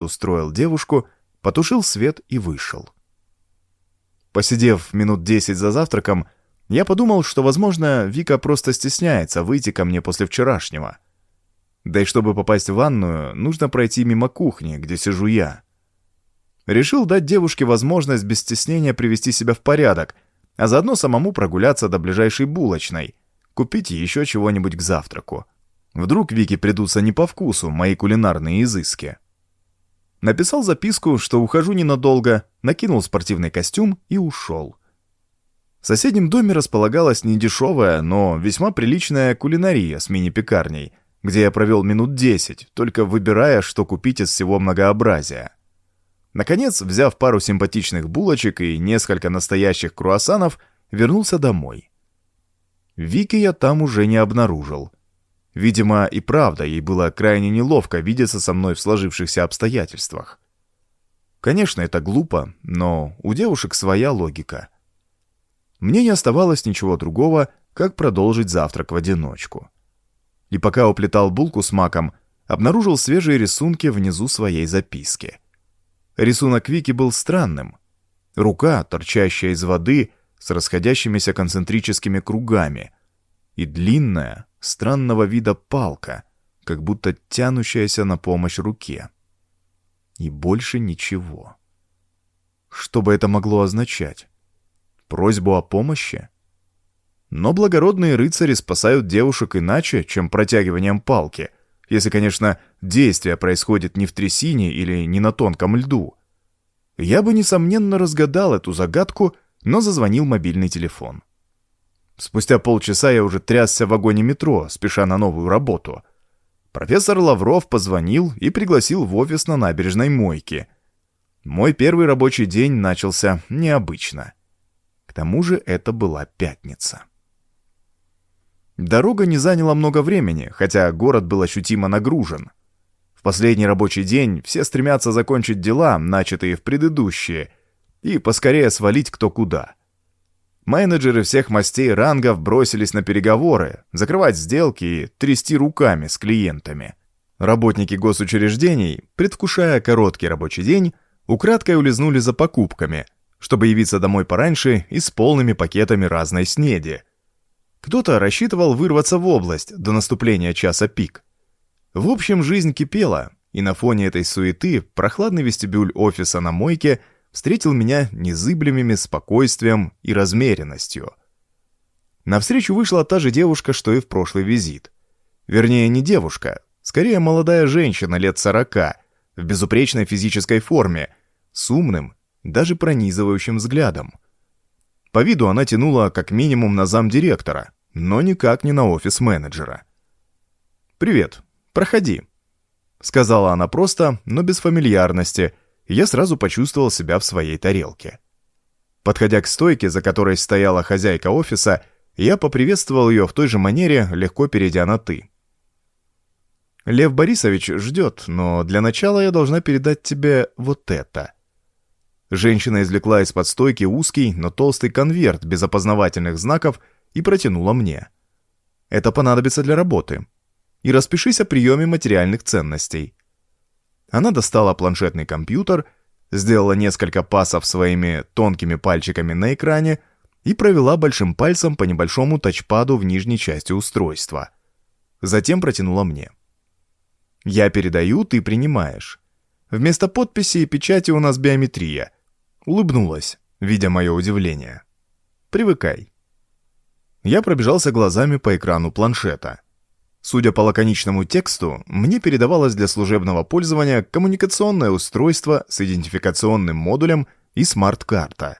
устроил девушку, потушил свет и вышел. Посидев минут десять за завтраком, я подумал, что, возможно, Вика просто стесняется выйти ко мне после вчерашнего. Да и чтобы попасть в ванную, нужно пройти мимо кухни, где сижу я. Решил дать девушке возможность без стеснения привести себя в порядок, а заодно самому прогуляться до ближайшей булочной, купить еще чего-нибудь к завтраку. Вдруг Вике придутся не по вкусу мои кулинарные изыски. Написал записку, что ухожу ненадолго, накинул спортивный костюм и ушел. В соседнем доме располагалась недешевая, но весьма приличная кулинария с мини-пекарней, где я провел минут десять, только выбирая, что купить из всего многообразия. Наконец, взяв пару симпатичных булочек и несколько настоящих круассанов, вернулся домой. Вики я там уже не обнаружил. Видимо, и правда, ей было крайне неловко видеться со мной в сложившихся обстоятельствах. Конечно, это глупо, но у девушек своя логика. Мне не оставалось ничего другого, как продолжить завтрак в одиночку. И пока уплетал булку с маком, обнаружил свежие рисунки внизу своей записки. Рисунок Вики был странным. Рука, торчащая из воды, с расходящимися концентрическими кругами, и длинная, странного вида палка, как будто тянущаяся на помощь руке. И больше ничего. Что бы это могло означать? Просьбу о помощи? Но благородные рыцари спасают девушек иначе, чем протягиванием палки, если, конечно, действие происходит не в трясине или не на тонком льду. Я бы, несомненно, разгадал эту загадку, но зазвонил мобильный телефон. Спустя полчаса я уже трясся в вагоне метро, спеша на новую работу. Профессор Лавров позвонил и пригласил в офис на набережной Мойке. Мой первый рабочий день начался необычно. К тому же это была пятница. Дорога не заняла много времени, хотя город был ощутимо нагружен. В последний рабочий день все стремятся закончить дела, начатые в предыдущие, и поскорее свалить кто куда. Менеджеры всех мастей рангов бросились на переговоры, закрывать сделки и трясти руками с клиентами. Работники госучреждений, предвкушая короткий рабочий день, украдкой улизнули за покупками, чтобы явиться домой пораньше и с полными пакетами разной снеди. Кто-то рассчитывал вырваться в область до наступления часа пик. В общем, жизнь кипела, и на фоне этой суеты прохладный вестибюль офиса на мойке – встретил меня незыблемыми спокойствием и размеренностью. Навстречу вышла та же девушка, что и в прошлый визит. Вернее, не девушка, скорее молодая женщина лет сорока, в безупречной физической форме, с умным, даже пронизывающим взглядом. По виду она тянула как минимум на замдиректора, но никак не на офис менеджера. «Привет, проходи», — сказала она просто, но без фамильярности — я сразу почувствовал себя в своей тарелке. Подходя к стойке, за которой стояла хозяйка офиса, я поприветствовал ее в той же манере, легко перейдя на «ты». «Лев Борисович ждет, но для начала я должна передать тебе вот это». Женщина извлекла из-под стойки узкий, но толстый конверт без опознавательных знаков и протянула мне. «Это понадобится для работы. И распишись о приеме материальных ценностей. Она достала планшетный компьютер, сделала несколько пасов своими тонкими пальчиками на экране и провела большим пальцем по небольшому тачпаду в нижней части устройства. Затем протянула мне. «Я передаю, ты принимаешь. Вместо подписи и печати у нас биометрия». Улыбнулась, видя мое удивление. «Привыкай». Я пробежался глазами по экрану планшета. Судя по лаконичному тексту, мне передавалось для служебного пользования коммуникационное устройство с идентификационным модулем и смарт-карта.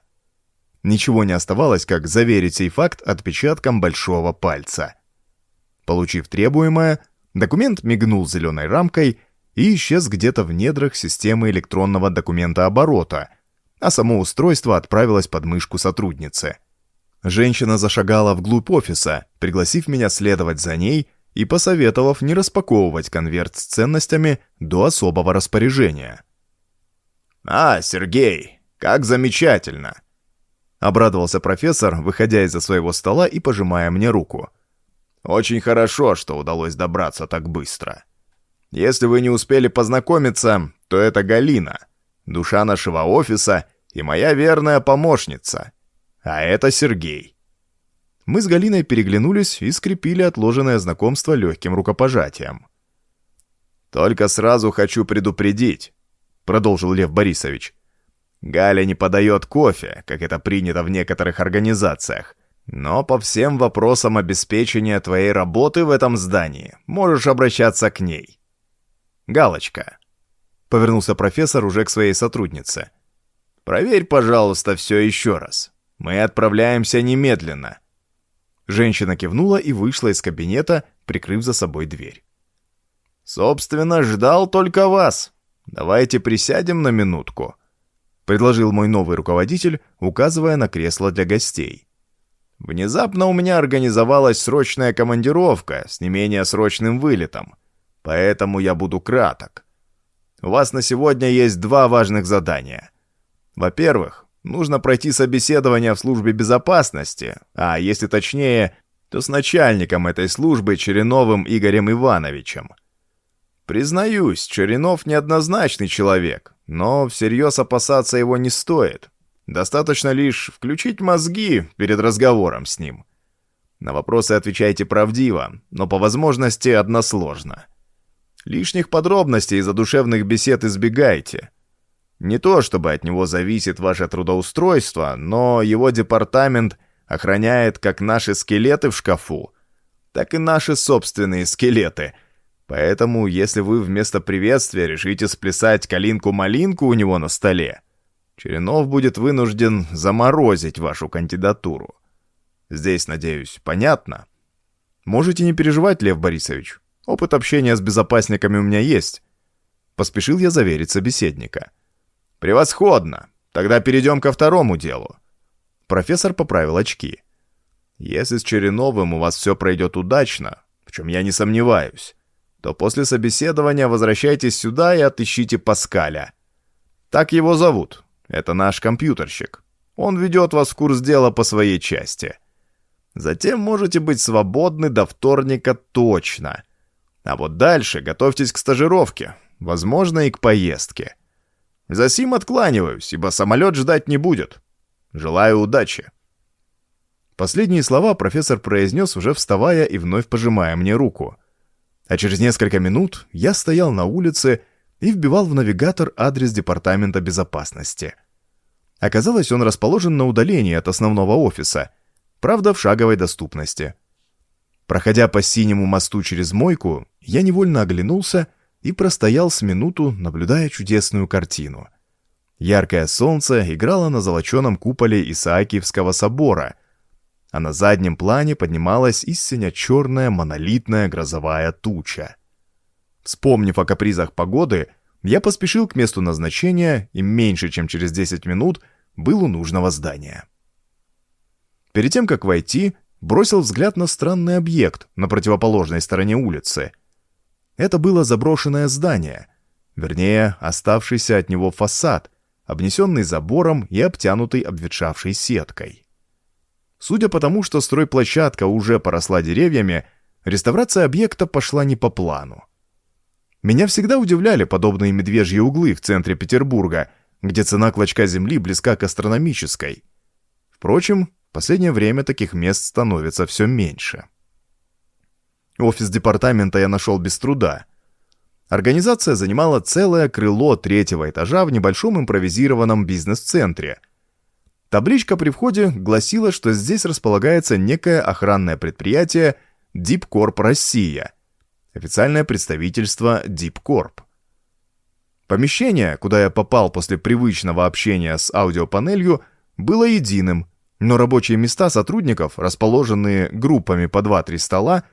Ничего не оставалось, как заверить сей факт отпечатком большого пальца. Получив требуемое, документ мигнул зеленой рамкой и исчез где-то в недрах системы электронного документа оборота, а само устройство отправилось под мышку сотрудницы. Женщина зашагала вглубь офиса, пригласив меня следовать за ней – и посоветовав не распаковывать конверт с ценностями до особого распоряжения. «А, Сергей, как замечательно!» Обрадовался профессор, выходя из-за своего стола и пожимая мне руку. «Очень хорошо, что удалось добраться так быстро». Если вы не успели познакомиться, то это Галина, душа нашего офиса и моя верная помощница. А это Сергей. Мы с Галиной переглянулись и скрепили отложенное знакомство легким рукопожатием. «Только сразу хочу предупредить», — продолжил Лев Борисович. «Галя не подает кофе, как это принято в некоторых организациях, но по всем вопросам обеспечения твоей работы в этом здании можешь обращаться к ней. Галочка», — повернулся профессор уже к своей сотруднице. «Проверь, пожалуйста, все еще раз. Мы отправляемся немедленно». Женщина кивнула и вышла из кабинета, прикрыв за собой дверь. «Собственно, ждал только вас. Давайте присядем на минутку», — предложил мой новый руководитель, указывая на кресло для гостей. «Внезапно у меня организовалась срочная командировка с не менее срочным вылетом, поэтому я буду краток. У вас на сегодня есть два важных задания. Во-первых, Нужно пройти собеседование в службе безопасности, а если точнее, то с начальником этой службы Череновым Игорем Ивановичем. Признаюсь, Черенов неоднозначный человек, но всерьез опасаться его не стоит. Достаточно лишь включить мозги перед разговором с ним. На вопросы отвечайте правдиво, но по возможности односложно. Лишних подробностей и задушевных бесед избегайте – не то чтобы от него зависит ваше трудоустройство, но его департамент охраняет как наши скелеты в шкафу, так и наши собственные скелеты. Поэтому, если вы вместо приветствия решите сплясать калинку-малинку у него на столе, Черенов будет вынужден заморозить вашу кандидатуру. Здесь, надеюсь, понятно? Можете не переживать, Лев Борисович. Опыт общения с безопасниками у меня есть. Поспешил я заверить собеседника. — «Превосходно! Тогда перейдем ко второму делу». Профессор поправил очки. «Если с Череновым у вас все пройдет удачно, в чем я не сомневаюсь, то после собеседования возвращайтесь сюда и отыщите Паскаля. Так его зовут. Это наш компьютерщик. Он ведет вас в курс дела по своей части. Затем можете быть свободны до вторника точно. А вот дальше готовьтесь к стажировке, возможно, и к поездке. За сим ибо самолет ждать не будет. Желаю удачи. Последние слова профессор произнес, уже вставая и вновь пожимая мне руку. А через несколько минут я стоял на улице и вбивал в навигатор адрес Департамента безопасности. Оказалось, он расположен на удалении от основного офиса, правда, в шаговой доступности. Проходя по синему мосту через мойку, я невольно оглянулся — и простоял с минуту, наблюдая чудесную картину. Яркое солнце играло на золоченом куполе Исаакиевского собора, а на заднем плане поднималась истинно черная монолитная грозовая туча. Вспомнив о капризах погоды, я поспешил к месту назначения и меньше чем через 10 минут был у нужного здания. Перед тем, как войти, бросил взгляд на странный объект на противоположной стороне улицы — это было заброшенное здание, вернее, оставшийся от него фасад, обнесенный забором и обтянутый обветшавшей сеткой. Судя по тому, что стройплощадка уже поросла деревьями, реставрация объекта пошла не по плану. Меня всегда удивляли подобные медвежьи углы в центре Петербурга, где цена клочка земли близка к астрономической. Впрочем, в последнее время таких мест становится все меньше. Офис департамента я нашел без труда. Организация занимала целое крыло третьего этажа в небольшом импровизированном бизнес-центре. Табличка при входе гласила, что здесь располагается некое охранное предприятие Дипкорп Россия, официальное представительство Дипкорп. Помещение, куда я попал после привычного общения с аудиопанелью, было единым, но рабочие места сотрудников, расположенные группами по 2-3 стола,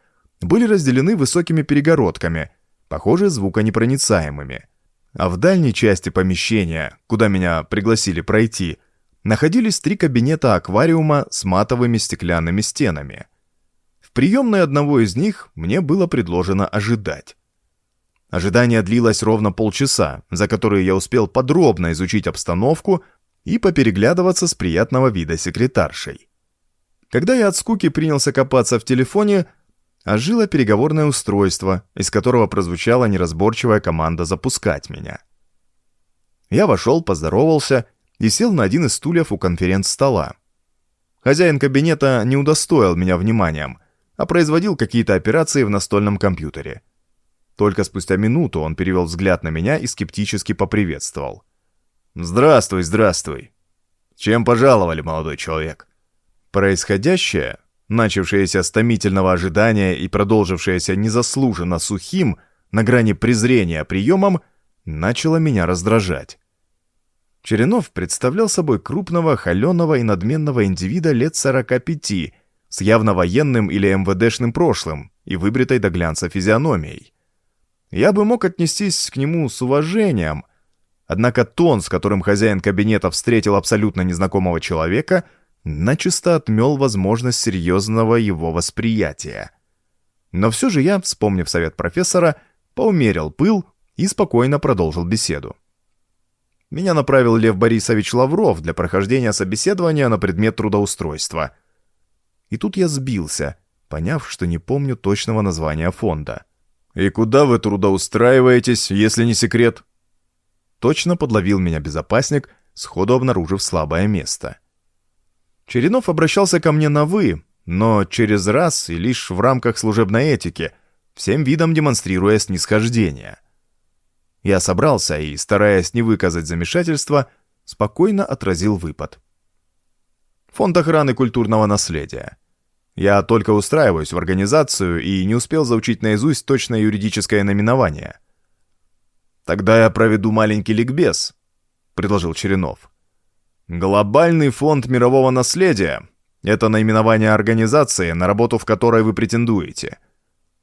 были разделены высокими перегородками, похоже, звуконепроницаемыми. А в дальней части помещения, куда меня пригласили пройти, находились три кабинета аквариума с матовыми стеклянными стенами. В приемной одного из них мне было предложено ожидать. Ожидание длилось ровно полчаса, за которые я успел подробно изучить обстановку и попереглядываться с приятного вида секретаршей. Когда я от скуки принялся копаться в телефоне, ожило переговорное устройство, из которого прозвучала неразборчивая команда запускать меня. Я вошел, поздоровался и сел на один из стульев у конференц-стола. Хозяин кабинета не удостоил меня вниманием, а производил какие-то операции в настольном компьютере. Только спустя минуту он перевел взгляд на меня и скептически поприветствовал. «Здравствуй, здравствуй. Чем пожаловали, молодой человек?» Происходящее, начавшееся с томительного ожидания и продолжившееся незаслуженно сухим, на грани презрения приемом, начало меня раздражать. Черенов представлял собой крупного, холеного и надменного индивида лет 45, с явно военным или МВДшным прошлым и выбритой до глянца физиономией. Я бы мог отнестись к нему с уважением, однако тон, с которым хозяин кабинета встретил абсолютно незнакомого человека, начисто отмел возможность серьезного его восприятия. Но все же я, вспомнив совет профессора, поумерил пыл и спокойно продолжил беседу. Меня направил Лев Борисович Лавров для прохождения собеседования на предмет трудоустройства. И тут я сбился, поняв, что не помню точного названия фонда. «И куда вы трудоустраиваетесь, если не секрет?» Точно подловил меня безопасник, сходу обнаружив слабое место. Черенов обращался ко мне на «вы», но через раз и лишь в рамках служебной этики, всем видом демонстрируя снисхождение. Я собрался и, стараясь не выказать замешательства, спокойно отразил выпад. Фонд охраны культурного наследия. Я только устраиваюсь в организацию и не успел заучить наизусть точное юридическое наименование. «Тогда я проведу маленький ликбез», — предложил Черенов. «Глобальный фонд мирового наследия — это наименование организации, на работу в которой вы претендуете.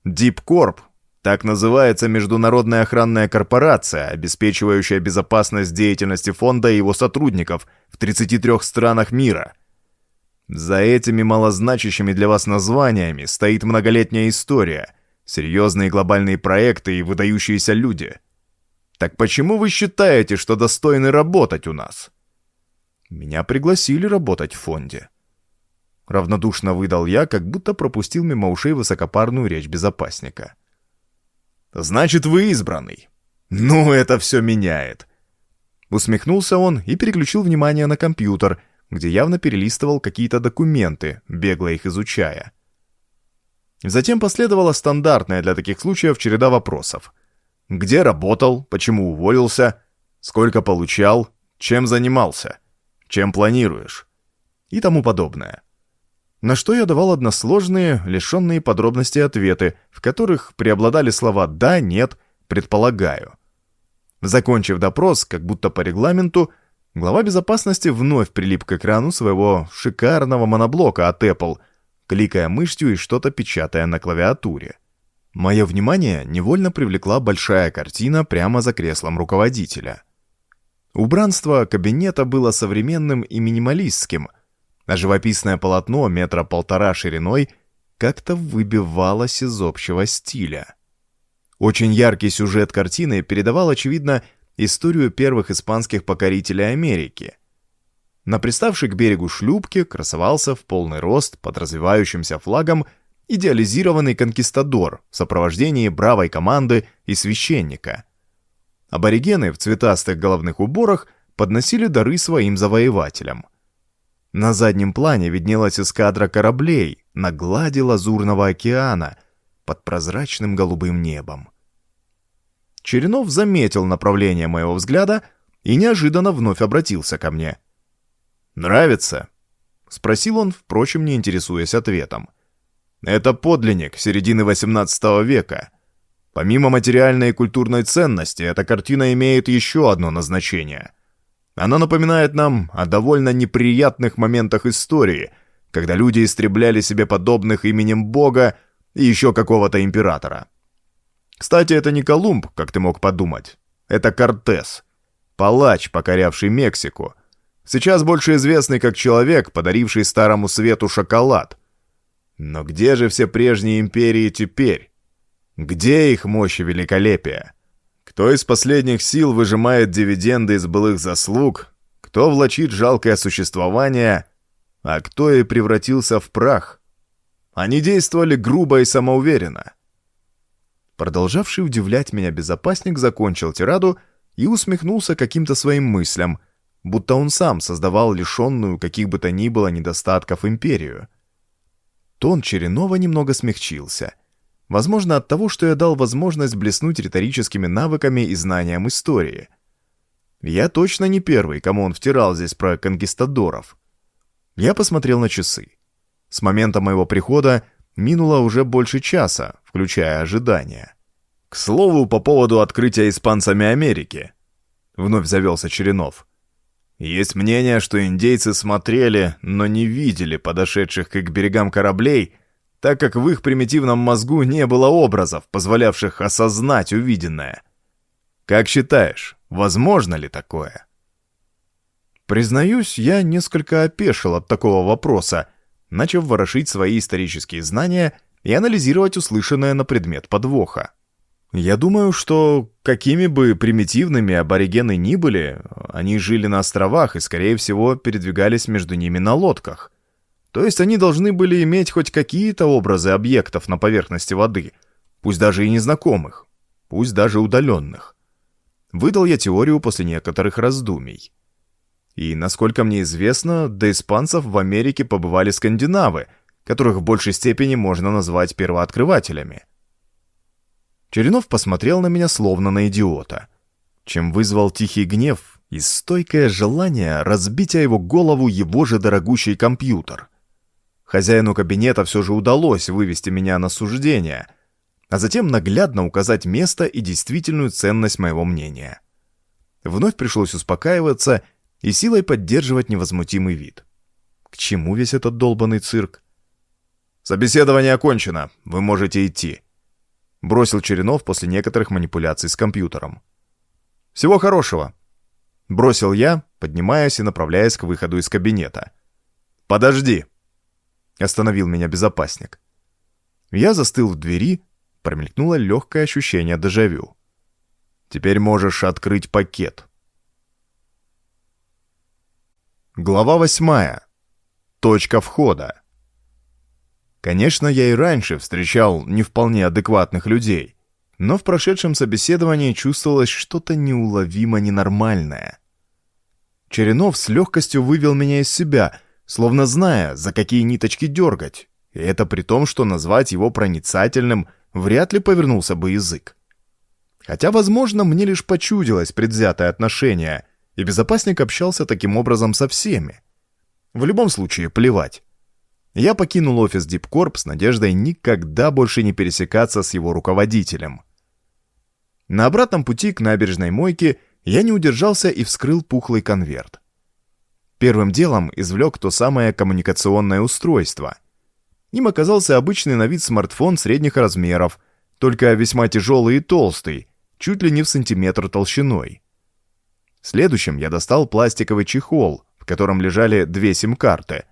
Дипкорп так называется международная охранная корпорация, обеспечивающая безопасность деятельности фонда и его сотрудников в 33 странах мира. За этими малозначащими для вас названиями стоит многолетняя история, серьезные глобальные проекты и выдающиеся люди. Так почему вы считаете, что достойны работать у нас? Меня пригласили работать в фонде. Равнодушно выдал я, как будто пропустил мимо ушей высокопарную речь безопасника. — Значит, вы избранный. Ну, это все меняет. Усмехнулся он и переключил внимание на компьютер, где явно перелистывал какие-то документы, бегло их изучая. Затем последовала стандартная для таких случаев череда вопросов. Где работал, почему уволился, сколько получал, чем занимался, чем планируешь и тому подобное на что я давал односложные, лишенные подробностей ответы, в которых преобладали слова «да», «нет», «предполагаю». Закончив допрос, как будто по регламенту, глава безопасности вновь прилип к экрану своего шикарного моноблока от Apple, кликая мышью и что-то печатая на клавиатуре. Мое внимание невольно привлекла большая картина прямо за креслом руководителя. Убранство кабинета было современным и минималистским – а живописное полотно метра полтора шириной как-то выбивалось из общего стиля. Очень яркий сюжет картины передавал, очевидно, историю первых испанских покорителей Америки. На приставшей к берегу шлюпке красовался в полный рост под развивающимся флагом идеализированный конкистадор в сопровождении бравой команды и священника. Аборигены в цветастых головных уборах подносили дары своим завоевателям – на заднем плане виднелась эскадра кораблей на глади лазурного океана под прозрачным голубым небом. Черенов заметил направление моего взгляда и неожиданно вновь обратился ко мне. «Нравится?» — спросил он, впрочем, не интересуясь ответом. «Это подлинник середины XVIII века. Помимо материальной и культурной ценности, эта картина имеет еще одно назначение — она напоминает нам о довольно неприятных моментах истории, когда люди истребляли себе подобных именем Бога и еще какого-то императора. Кстати, это не Колумб, как ты мог подумать. Это Кортес, палач, покорявший Мексику. Сейчас больше известный как человек, подаривший Старому Свету шоколад. Но где же все прежние империи теперь? Где их мощь и великолепие? Кто из последних сил выжимает дивиденды из былых заслуг, кто влачит жалкое существование, а кто и превратился в прах. Они действовали грубо и самоуверенно. Продолжавший удивлять меня безопасник закончил тираду и усмехнулся каким-то своим мыслям, будто он сам создавал лишенную каких бы то ни было недостатков империю. Тон Черенова немного смягчился. Возможно, от того, что я дал возможность блеснуть риторическими навыками и знанием истории. Я точно не первый, кому он втирал здесь про конкистадоров. Я посмотрел на часы. С момента моего прихода минуло уже больше часа, включая ожидания. «К слову, по поводу открытия испанцами Америки», — вновь завелся Черенов. «Есть мнение, что индейцы смотрели, но не видели подошедших к их берегам кораблей, так как в их примитивном мозгу не было образов, позволявших осознать увиденное. Как считаешь, возможно ли такое?» Признаюсь, я несколько опешил от такого вопроса, начав ворошить свои исторические знания и анализировать услышанное на предмет подвоха. Я думаю, что какими бы примитивными аборигены ни были, они жили на островах и, скорее всего, передвигались между ними на лодках. То есть они должны были иметь хоть какие-то образы объектов на поверхности воды, пусть даже и незнакомых, пусть даже удаленных. Выдал я теорию после некоторых раздумий. И, насколько мне известно, до испанцев в Америке побывали скандинавы, которых в большей степени можно назвать первооткрывателями. Черенов посмотрел на меня словно на идиота, чем вызвал тихий гнев и стойкое желание разбить о его голову его же дорогущий компьютер. Хозяину кабинета все же удалось вывести меня на суждение, а затем наглядно указать место и действительную ценность моего мнения. Вновь пришлось успокаиваться и силой поддерживать невозмутимый вид. К чему весь этот долбанный цирк? «Собеседование окончено, вы можете идти», — бросил Черенов после некоторых манипуляций с компьютером. «Всего хорошего», — бросил я, поднимаясь и направляясь к выходу из кабинета. «Подожди», — остановил меня безопасник. Я застыл в двери, промелькнуло легкое ощущение дежавю. «Теперь можешь открыть пакет», Глава восьмая. Точка входа. Конечно, я и раньше встречал не вполне адекватных людей, но в прошедшем собеседовании чувствовалось что-то неуловимо ненормальное. Черенов с легкостью вывел меня из себя, словно зная, за какие ниточки дергать, и это при том, что назвать его проницательным вряд ли повернулся бы язык. Хотя, возможно, мне лишь почудилось предвзятое отношение — и безопасник общался таким образом со всеми. В любом случае, плевать. Я покинул офис Дипкорп с надеждой никогда больше не пересекаться с его руководителем. На обратном пути к набережной мойке я не удержался и вскрыл пухлый конверт. Первым делом извлек то самое коммуникационное устройство. Им оказался обычный на вид смартфон средних размеров, только весьма тяжелый и толстый, чуть ли не в сантиметр толщиной. Следующим я достал пластиковый чехол, в котором лежали две сим-карты.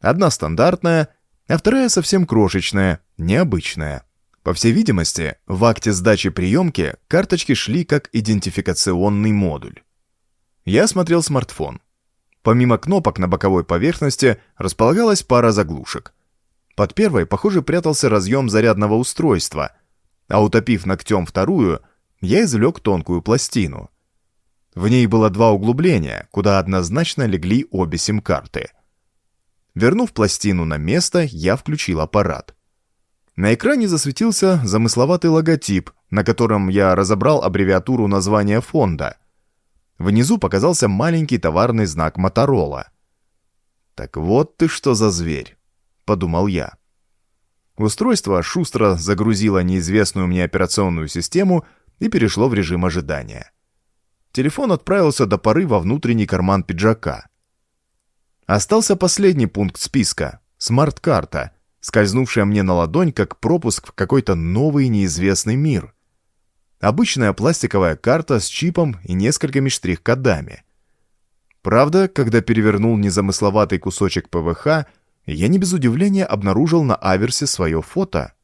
Одна стандартная, а вторая совсем крошечная, необычная. По всей видимости, в акте сдачи приемки карточки шли как идентификационный модуль. Я смотрел смартфон. Помимо кнопок на боковой поверхности располагалась пара заглушек. Под первой, похоже, прятался разъем зарядного устройства, а утопив ногтем вторую, я извлек тонкую пластину. В ней было два углубления, куда однозначно легли обе сим-карты. Вернув пластину на место, я включил аппарат. На экране засветился замысловатый логотип, на котором я разобрал аббревиатуру названия фонда. Внизу показался маленький товарный знак Моторола. «Так вот ты что за зверь», — подумал я. Устройство шустро загрузило неизвестную мне операционную систему и перешло в режим ожидания телефон отправился до поры во внутренний карман пиджака. Остался последний пункт списка — смарт-карта, скользнувшая мне на ладонь как пропуск в какой-то новый неизвестный мир. Обычная пластиковая карта с чипом и несколькими штрих-кодами. Правда, когда перевернул незамысловатый кусочек ПВХ, я не без удивления обнаружил на аверсе свое фото.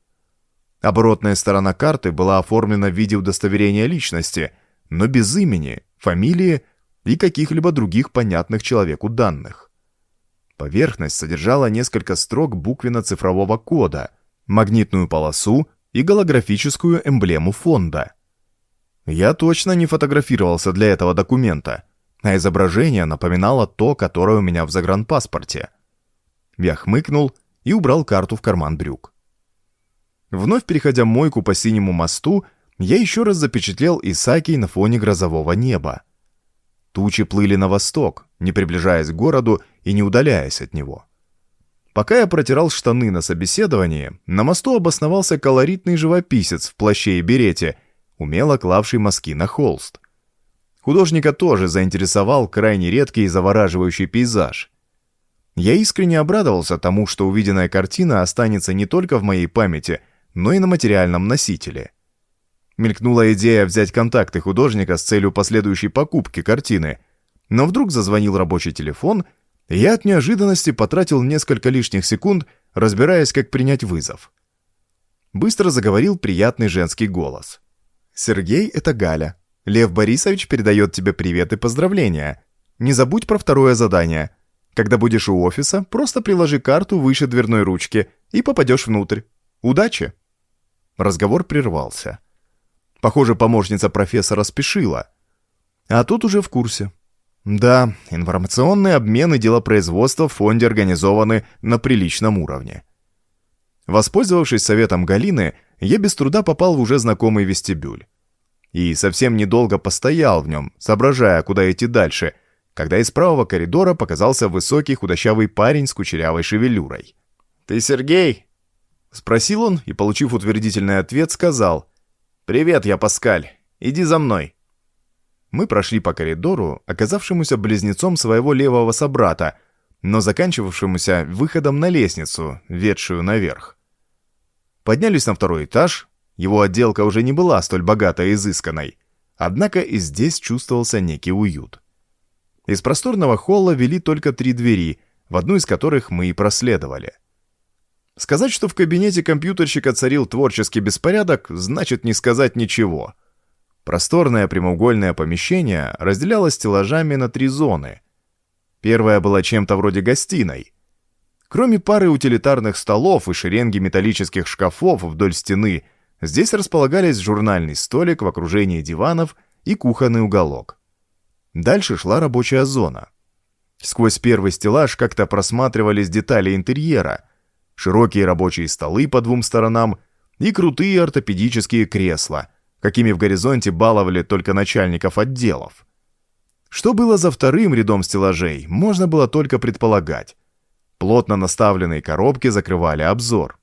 Оборотная сторона карты была оформлена в виде удостоверения личности — но без имени, фамилии и каких-либо других понятных человеку данных. Поверхность содержала несколько строк буквенно-цифрового кода, магнитную полосу и голографическую эмблему фонда. Я точно не фотографировался для этого документа, а изображение напоминало то, которое у меня в загранпаспорте. Я хмыкнул и убрал карту в карман брюк. Вновь переходя мойку по синему мосту, я еще раз запечатлел Исаки на фоне грозового неба. Тучи плыли на восток, не приближаясь к городу и не удаляясь от него. Пока я протирал штаны на собеседовании, на мосту обосновался колоритный живописец в плаще и берете, умело клавший мазки на холст. Художника тоже заинтересовал крайне редкий и завораживающий пейзаж. Я искренне обрадовался тому, что увиденная картина останется не только в моей памяти, но и на материальном носителе. Мелькнула идея взять контакты художника с целью последующей покупки картины, но вдруг зазвонил рабочий телефон, и я от неожиданности потратил несколько лишних секунд, разбираясь, как принять вызов. Быстро заговорил приятный женский голос. «Сергей, это Галя. Лев Борисович передает тебе привет и поздравления. Не забудь про второе задание. Когда будешь у офиса, просто приложи карту выше дверной ручки и попадешь внутрь. Удачи!» Разговор прервался. Похоже, помощница профессора спешила. А тут уже в курсе. Да, информационный обмен и делопроизводство в фонде организованы на приличном уровне. Воспользовавшись советом Галины, я без труда попал в уже знакомый вестибюль. И совсем недолго постоял в нем, соображая, куда идти дальше, когда из правого коридора показался высокий худощавый парень с кучерявой шевелюрой. «Ты Сергей?» Спросил он и, получив утвердительный ответ, сказал «Привет, я Паскаль. Иди за мной». Мы прошли по коридору, оказавшемуся близнецом своего левого собрата, но заканчивавшемуся выходом на лестницу, ведшую наверх. Поднялись на второй этаж, его отделка уже не была столь богатой и изысканной, однако и здесь чувствовался некий уют. Из просторного холла вели только три двери, в одну из которых мы и проследовали – Сказать, что в кабинете компьютерщика царил творческий беспорядок, значит не сказать ничего. Просторное прямоугольное помещение разделялось стеллажами на три зоны. Первая была чем-то вроде гостиной. Кроме пары утилитарных столов и шеренги металлических шкафов вдоль стены, здесь располагались журнальный столик в окружении диванов и кухонный уголок. Дальше шла рабочая зона. Сквозь первый стеллаж как-то просматривались детали интерьера – широкие рабочие столы по двум сторонам и крутые ортопедические кресла, какими в горизонте баловали только начальников отделов. Что было за вторым рядом стеллажей, можно было только предполагать. Плотно наставленные коробки закрывали обзор.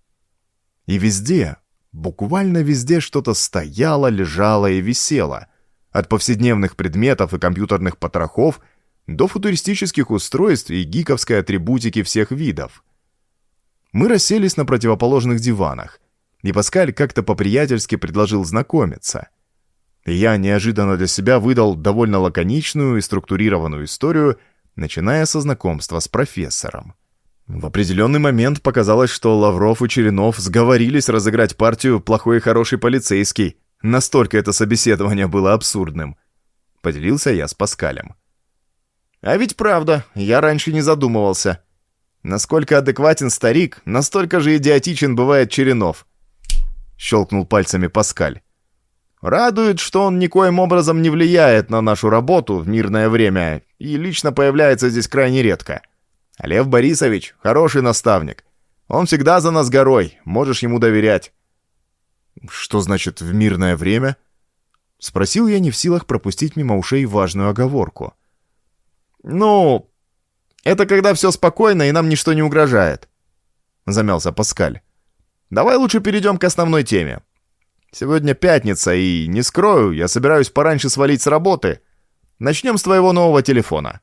И везде, буквально везде что-то стояло, лежало и висело. От повседневных предметов и компьютерных потрохов до футуристических устройств и гиковской атрибутики всех видов. Мы расселись на противоположных диванах, и Паскаль как-то по-приятельски предложил знакомиться. я неожиданно для себя выдал довольно лаконичную и структурированную историю, начиная со знакомства с профессором. В определенный момент показалось, что Лавров и Черенов сговорились разыграть партию «плохой и хороший полицейский». Настолько это собеседование было абсурдным. Поделился я с Паскалем. «А ведь правда, я раньше не задумывался», Насколько адекватен старик, настолько же идиотичен бывает Черенов. Щелкнул пальцами Паскаль. Радует, что он никоим образом не влияет на нашу работу в мирное время и лично появляется здесь крайне редко. Лев Борисович — хороший наставник. Он всегда за нас горой, можешь ему доверять. «Что значит «в мирное время»?» Спросил я не в силах пропустить мимо ушей важную оговорку. «Ну, это когда все спокойно и нам ничто не угрожает», — замялся Паскаль. «Давай лучше перейдем к основной теме. Сегодня пятница, и, не скрою, я собираюсь пораньше свалить с работы. Начнем с твоего нового телефона.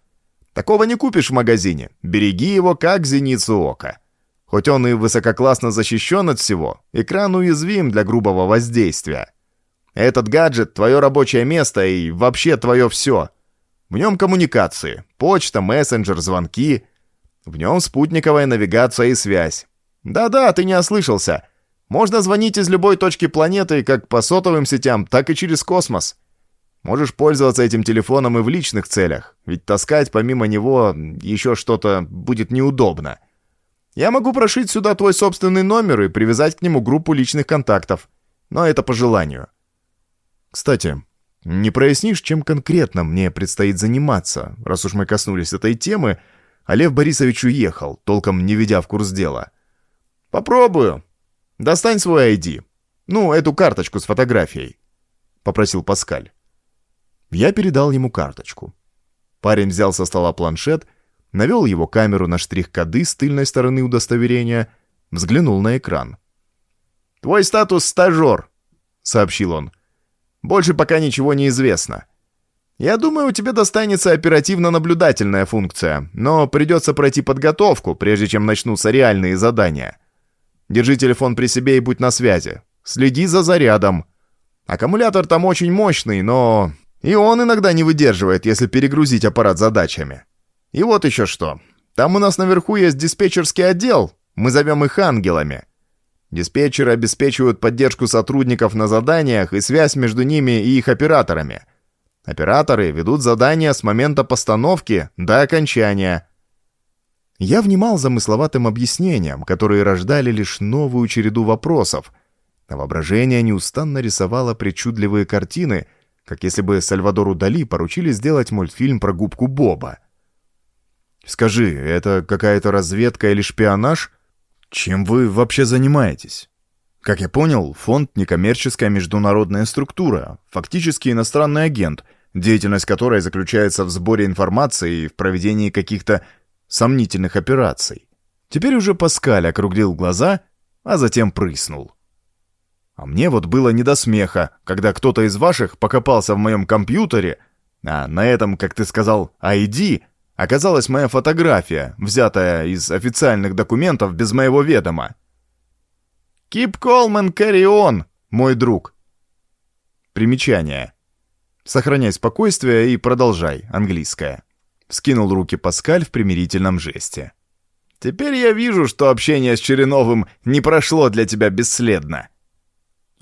Такого не купишь в магазине. Береги его как зеницу ока. Хоть он и высококлассно защищен от всего, экран уязвим для грубого воздействия. Этот гаджет — твое рабочее место и вообще твое все — в нем коммуникации, почта, мессенджер, звонки. В нем спутниковая навигация и связь. Да-да, ты не ослышался. Можно звонить из любой точки планеты как по сотовым сетям, так и через космос. Можешь пользоваться этим телефоном и в личных целях, ведь таскать помимо него еще что-то будет неудобно. Я могу прошить сюда твой собственный номер и привязать к нему группу личных контактов, но это по желанию. Кстати, не прояснишь, чем конкретно мне предстоит заниматься, раз уж мы коснулись этой темы, а Лев Борисович уехал, толком не ведя в курс дела. Попробую. Достань свой ID. Ну, эту карточку с фотографией, попросил Паскаль. Я передал ему карточку. Парень взял со стола планшет, навел его камеру на штрих-коды с тыльной стороны удостоверения, взглянул на экран. «Твой статус стажер», — сообщил он. Больше пока ничего не известно. Я думаю, у тебя достанется оперативно-наблюдательная функция, но придется пройти подготовку, прежде чем начнутся реальные задания. Держи телефон при себе и будь на связи. Следи за зарядом. Аккумулятор там очень мощный, но... И он иногда не выдерживает, если перегрузить аппарат задачами. И вот еще что. Там у нас наверху есть диспетчерский отдел. Мы зовем их ангелами. Диспетчеры обеспечивают поддержку сотрудников на заданиях и связь между ними и их операторами. Операторы ведут задания с момента постановки до окончания. Я внимал замысловатым объяснениям, которые рождали лишь новую череду вопросов. Воображение неустанно рисовало причудливые картины, как если бы Сальвадору Дали поручили сделать мультфильм про губку Боба. «Скажи, это какая-то разведка или шпионаж?» Чем вы вообще занимаетесь? Как я понял, фонд — некоммерческая международная структура, фактически иностранный агент, деятельность которой заключается в сборе информации и в проведении каких-то сомнительных операций. Теперь уже Паскаль округлил глаза, а затем прыснул. А мне вот было не до смеха, когда кто-то из ваших покопался в моем компьютере, а на этом, как ты сказал, ID — оказалась моя фотография, взятая из официальных документов без моего ведома. «Keep calm and carry on, мой друг!» Примечание. «Сохраняй спокойствие и продолжай, английское». Скинул руки Паскаль в примирительном жесте. «Теперь я вижу, что общение с Череновым не прошло для тебя бесследно».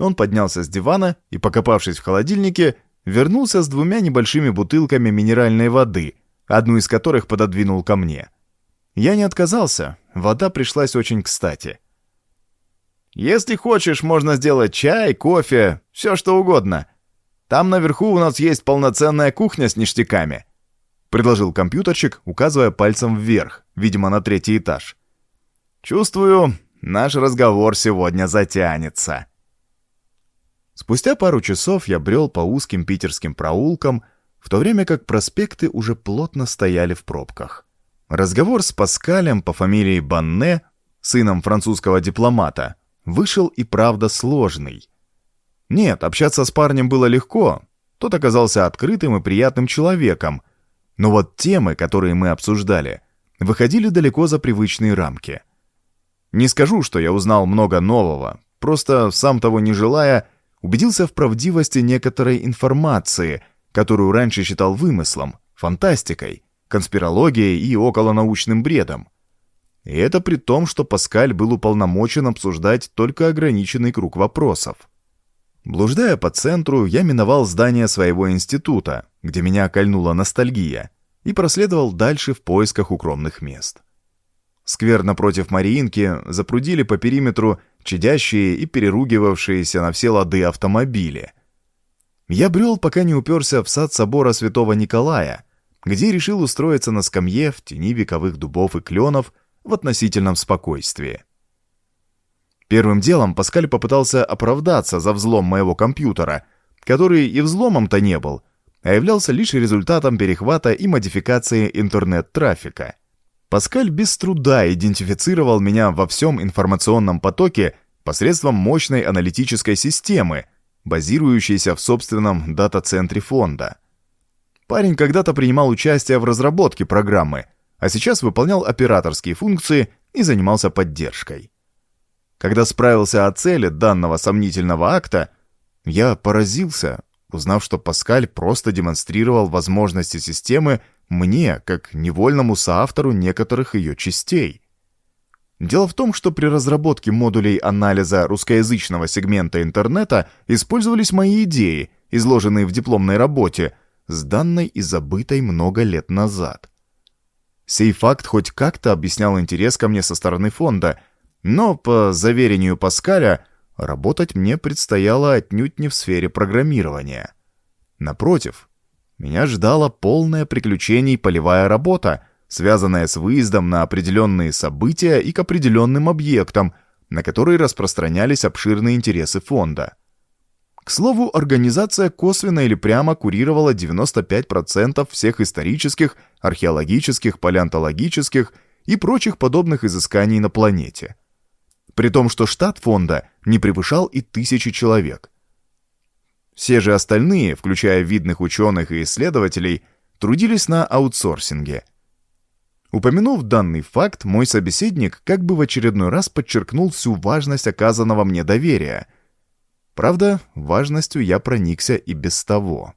Он поднялся с дивана и, покопавшись в холодильнике, вернулся с двумя небольшими бутылками минеральной воды, одну из которых пододвинул ко мне. Я не отказался, вода пришлась очень кстати. «Если хочешь, можно сделать чай, кофе, все что угодно. Там наверху у нас есть полноценная кухня с ништяками», предложил компьютерчик, указывая пальцем вверх, видимо, на третий этаж. «Чувствую, наш разговор сегодня затянется». Спустя пару часов я брел по узким питерским проулкам, в то время как проспекты уже плотно стояли в пробках. Разговор с Паскалем по фамилии Банне, сыном французского дипломата, вышел и правда сложный. Нет, общаться с парнем было легко, тот оказался открытым и приятным человеком, но вот темы, которые мы обсуждали, выходили далеко за привычные рамки. Не скажу, что я узнал много нового, просто, сам того не желая, убедился в правдивости некоторой информации – которую раньше считал вымыслом, фантастикой, конспирологией и околонаучным бредом. И это при том, что Паскаль был уполномочен обсуждать только ограниченный круг вопросов. Блуждая по центру, я миновал здание своего института, где меня кольнула ностальгия, и проследовал дальше в поисках укромных мест. Сквер напротив Мариинки запрудили по периметру чадящие и переругивавшиеся на все лады автомобили – я брел, пока не уперся в сад собора святого Николая, где решил устроиться на скамье в тени вековых дубов и кленов в относительном спокойствии. Первым делом Паскаль попытался оправдаться за взлом моего компьютера, который и взломом-то не был, а являлся лишь результатом перехвата и модификации интернет-трафика. Паскаль без труда идентифицировал меня во всем информационном потоке посредством мощной аналитической системы, базирующийся в собственном дата-центре фонда. Парень когда-то принимал участие в разработке программы, а сейчас выполнял операторские функции и занимался поддержкой. Когда справился о цели данного сомнительного акта, я поразился, узнав, что Паскаль просто демонстрировал возможности системы мне, как невольному соавтору некоторых ее частей. Дело в том, что при разработке модулей анализа русскоязычного сегмента интернета использовались мои идеи, изложенные в дипломной работе, сданной и забытой много лет назад. Сей факт хоть как-то объяснял интерес ко мне со стороны фонда, но, по заверению Паскаля, работать мне предстояло отнюдь не в сфере программирования. Напротив, меня ждала полная приключений полевая работа, связанная с выездом на определенные события и к определенным объектам, на которые распространялись обширные интересы фонда. К слову, организация косвенно или прямо курировала 95% всех исторических, археологических, палеонтологических и прочих подобных изысканий на планете. При том, что штат фонда не превышал и тысячи человек. Все же остальные, включая видных ученых и исследователей, трудились на аутсорсинге. Упомянув данный факт, мой собеседник как бы в очередной раз подчеркнул всю важность оказанного мне доверия. Правда, важностью я проникся и без того.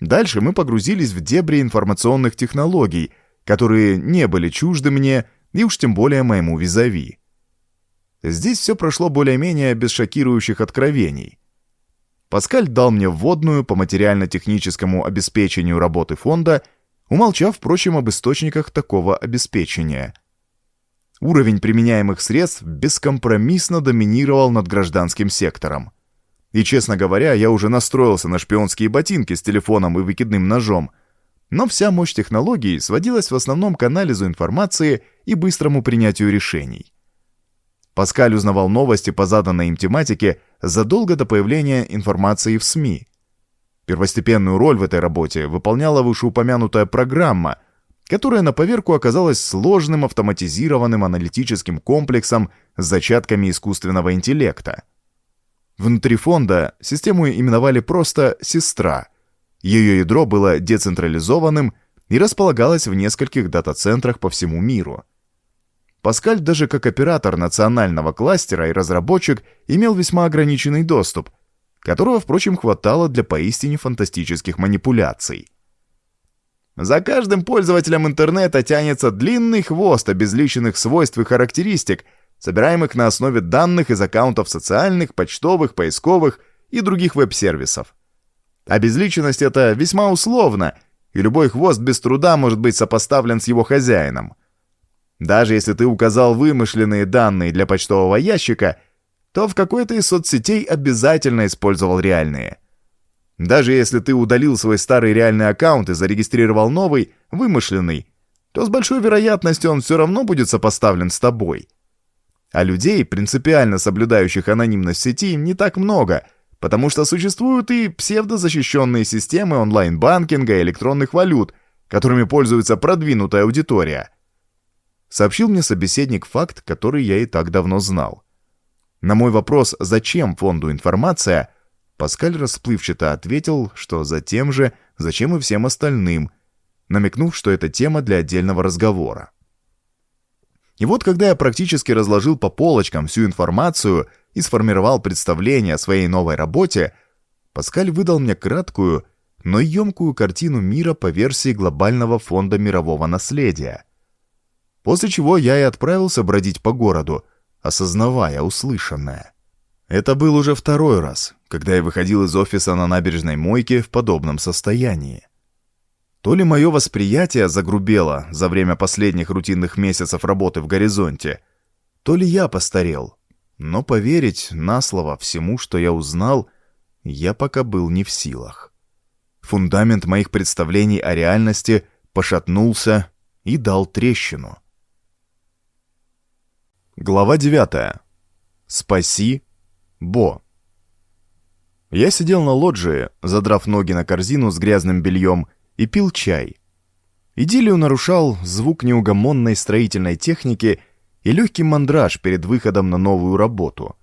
Дальше мы погрузились в дебри информационных технологий, которые не были чужды мне и уж тем более моему визави. Здесь все прошло более-менее без шокирующих откровений. Паскаль дал мне вводную по материально-техническому обеспечению работы фонда, умолчав, впрочем, об источниках такого обеспечения. Уровень применяемых средств бескомпромиссно доминировал над гражданским сектором. И, честно говоря, я уже настроился на шпионские ботинки с телефоном и выкидным ножом, но вся мощь технологий сводилась в основном к анализу информации и быстрому принятию решений. Паскаль узнавал новости по заданной им тематике задолго до появления информации в СМИ. Первостепенную роль в этой работе выполняла вышеупомянутая программа, которая на поверку оказалась сложным автоматизированным аналитическим комплексом с зачатками искусственного интеллекта. Внутри фонда систему именовали просто «сестра». Ее ядро было децентрализованным и располагалось в нескольких дата-центрах по всему миру – Паскаль даже как оператор национального кластера и разработчик имел весьма ограниченный доступ, которого, впрочем, хватало для поистине фантастических манипуляций. За каждым пользователем интернета тянется длинный хвост обезличенных свойств и характеристик, собираемых на основе данных из аккаунтов социальных, почтовых, поисковых и других веб-сервисов. Обезличенность — это весьма условно, и любой хвост без труда может быть сопоставлен с его хозяином. Даже если ты указал вымышленные данные для почтового ящика, то в какой-то из соцсетей обязательно использовал реальные. Даже если ты удалил свой старый реальный аккаунт и зарегистрировал новый, вымышленный, то с большой вероятностью он все равно будет сопоставлен с тобой. А людей, принципиально соблюдающих анонимность сети, не так много, потому что существуют и псевдозащищенные системы онлайн-банкинга и электронных валют, которыми пользуется продвинутая аудитория – сообщил мне собеседник факт, который я и так давно знал. На мой вопрос «Зачем фонду информация?» Паскаль расплывчато ответил, что за тем же, зачем и всем остальным, намекнув, что это тема для отдельного разговора. И вот когда я практически разложил по полочкам всю информацию и сформировал представление о своей новой работе, Паскаль выдал мне краткую, но емкую картину мира по версии глобального фонда мирового наследия – После чего я и отправился бродить по городу, осознавая услышанное. Это был уже второй раз, когда я выходил из офиса на набережной Мойке в подобном состоянии. То ли мое восприятие загрубело за время последних рутинных месяцев работы в горизонте, то ли я постарел, но поверить на слово всему, что я узнал, я пока был не в силах. Фундамент моих представлений о реальности пошатнулся и дал трещину. Глава 9. Спаси Бо. Я сидел на лоджии, задрав ноги на корзину с грязным бельем, и пил чай. Идиллию нарушал звук неугомонной строительной техники и легкий мандраж перед выходом на новую работу.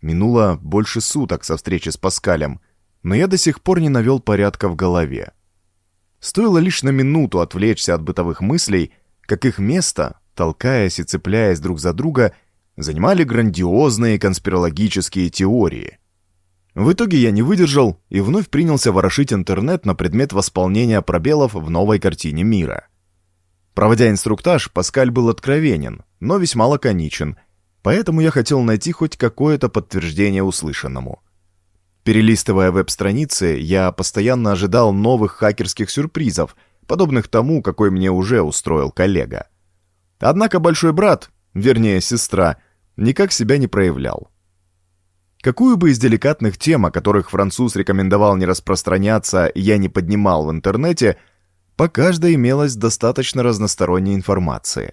Минуло больше суток со встречи с Паскалем, но я до сих пор не навел порядка в голове. Стоило лишь на минуту отвлечься от бытовых мыслей, как их место толкаясь и цепляясь друг за друга, занимали грандиозные конспирологические теории. В итоге я не выдержал и вновь принялся ворошить интернет на предмет восполнения пробелов в новой картине мира. Проводя инструктаж, Паскаль был откровенен, но весьма лаконичен, поэтому я хотел найти хоть какое-то подтверждение услышанному. Перелистывая веб-страницы, я постоянно ожидал новых хакерских сюрпризов, подобных тому, какой мне уже устроил коллега. Однако большой брат, вернее сестра, никак себя не проявлял. Какую бы из деликатных тем, о которых француз рекомендовал не распространяться, я не поднимал в интернете, по каждой имелось достаточно разносторонней информации.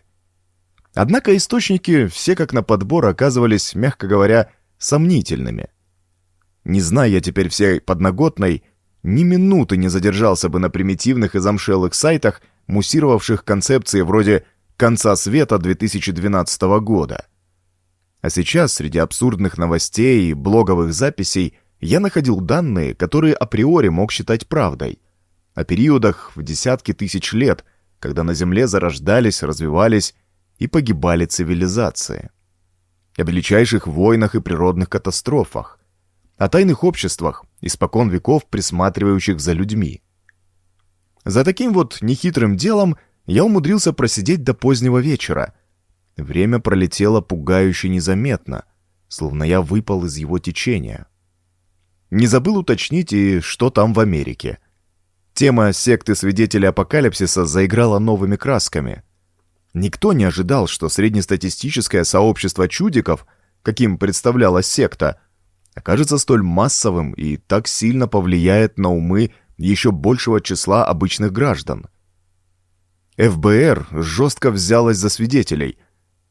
Однако источники все как на подбор оказывались, мягко говоря, сомнительными. Не зная я теперь всей подноготной, ни минуты не задержался бы на примитивных и замшелых сайтах, муссировавших концепции вроде «конца света 2012 года». А сейчас среди абсурдных новостей и блоговых записей я находил данные, которые априори мог считать правдой. О периодах в десятки тысяч лет, когда на Земле зарождались, развивались и погибали цивилизации. О величайших войнах и природных катастрофах. О тайных обществах, испокон веков присматривающих за людьми. За таким вот нехитрым делом я умудрился просидеть до позднего вечера — Время пролетело пугающе незаметно, словно я выпал из его течения. Не забыл уточнить и что там в Америке. Тема секты свидетелей апокалипсиса заиграла новыми красками. Никто не ожидал, что среднестатистическое сообщество чудиков, каким представлялась секта, окажется столь массовым и так сильно повлияет на умы еще большего числа обычных граждан. ФБР жестко взялась за свидетелей –